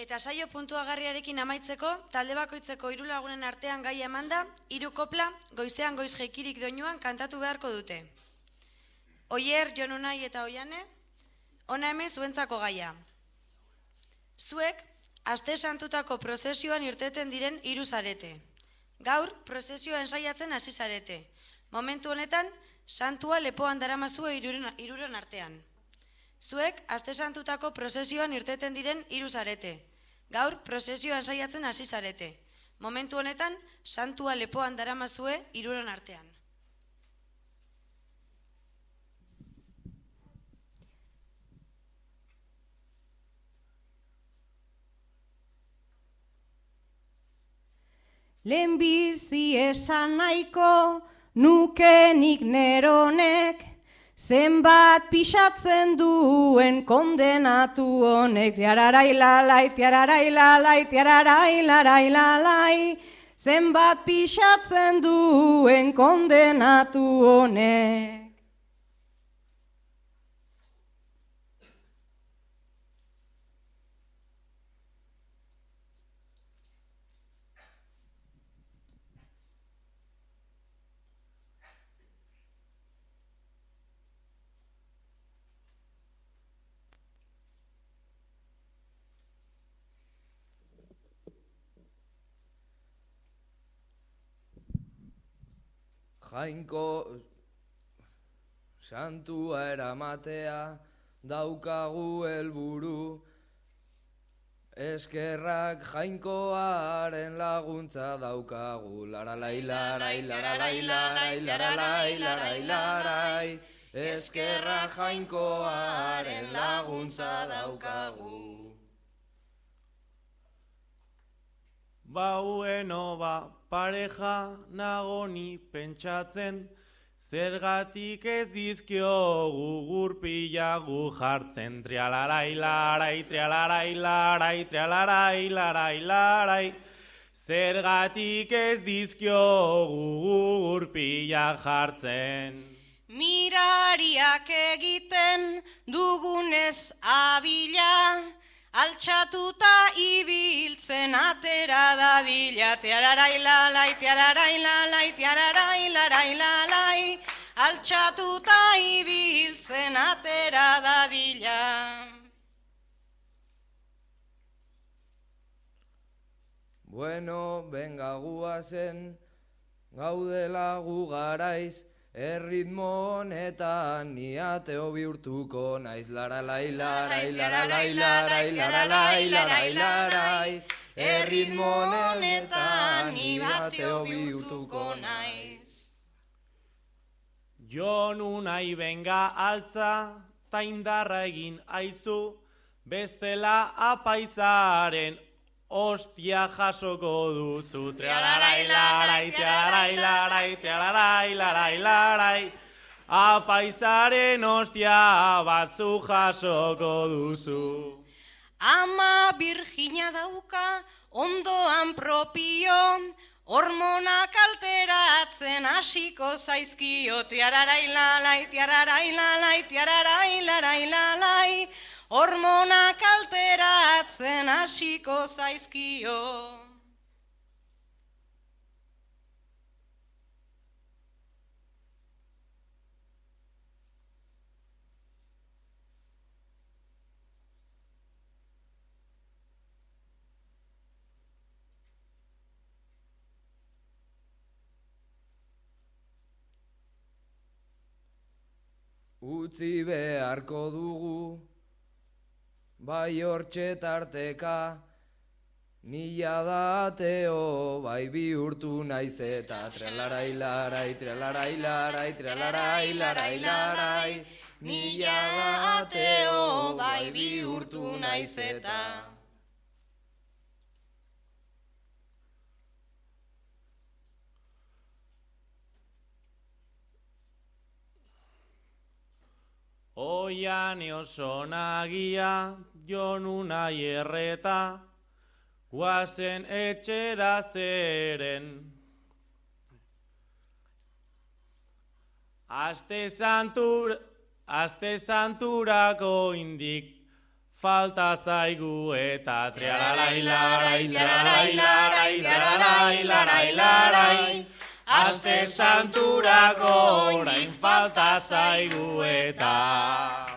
Eta saio puntuagarriarekin amaitzeko, talde bakoitzeko hiru lagunen artean gai emanda, hiru kopla, goizean goiz jeikirik doinuan kantatu beharko dute. Oier, Jonunai eta Oiane, ona hemen zuentzako gaia. Zuek, aste santutako prozesioan irteten diren hiru zarete. Gaur, prozesioa ensaiatzen hasi zarete. Momentu honetan, santua lepoan daramazue iruren artean. Zuek, aste santutako prozesioan irteten diren hiru zarete. Gaur, prozesioa ensaiatzen hasi zarete. Momentu honetan, santua lepoan daramazue iruren artean. Lehenbizi esan nahiko nukenik neronek, zenbat pixatzen duen kondenatu honek. Tiararai lalai, tiararai lalai, tiararai lalai lalai, zenbat pixatzen duen kondenatu honek. Jainko santua eramatea daukagu helburu. Eskerrak jainkoaren laguntza daukagu. Laralai, larai, laralai, larai, laralai, larai, larai Eskerrak jainkoaren laguntza daukagu Baueno ba pareja nagoni pentsatzen, zergatik ez dizkiogu gurpila gu jartzen. Trialarai, larai, trialarai, larai, trialarai, larai, larai, zergatik ez dizkiogu gurpila jartzen. Mirariak egiten dugunez abila, altxatuta ibiltzen atera dadila. Tiararai lalai, tiararai lalai, tiararai larai lalai, altxatuta ibiltzen atera dadila. Bueno, benga guazen, gaudela gu garaiz, erritmo honetan niateo bihurtuko naiz laralai, larai, laralai, larai, laralai, larai, larai, erritmo honetan niateo bihurtuko naiz. Jo nunai benga altza, ta indarra egin aizu, bestela apaizaren ostia jasoko duzu. Trialarai, larai, trialarai, larai, trialarai, larai, larai, apaizaren ostia batzu jasoko duzu. Ama Virginia dauka ondoan propio, hormonak alteratzen hasiko zaizkio. Tiararai lalai, tiararai lalai, tiararai larai lalai, hormonak alteratzen hasiko zaizkio. Utzi beharko dugu, bai hortxe tarteka, nila da ateo, bai bihurtu naiz eta trelarai larai, trelarai larai, trelarai larai larai, nila da ateo, bai bihurtu naiz eta. Oian oso nagia, jonuna erreta, guazen etxera zeren. Aste santur, aste santurako indik, falta zaigu eta triararai larai larai larai larai larai larai Aste santurako orain falta zaigu eta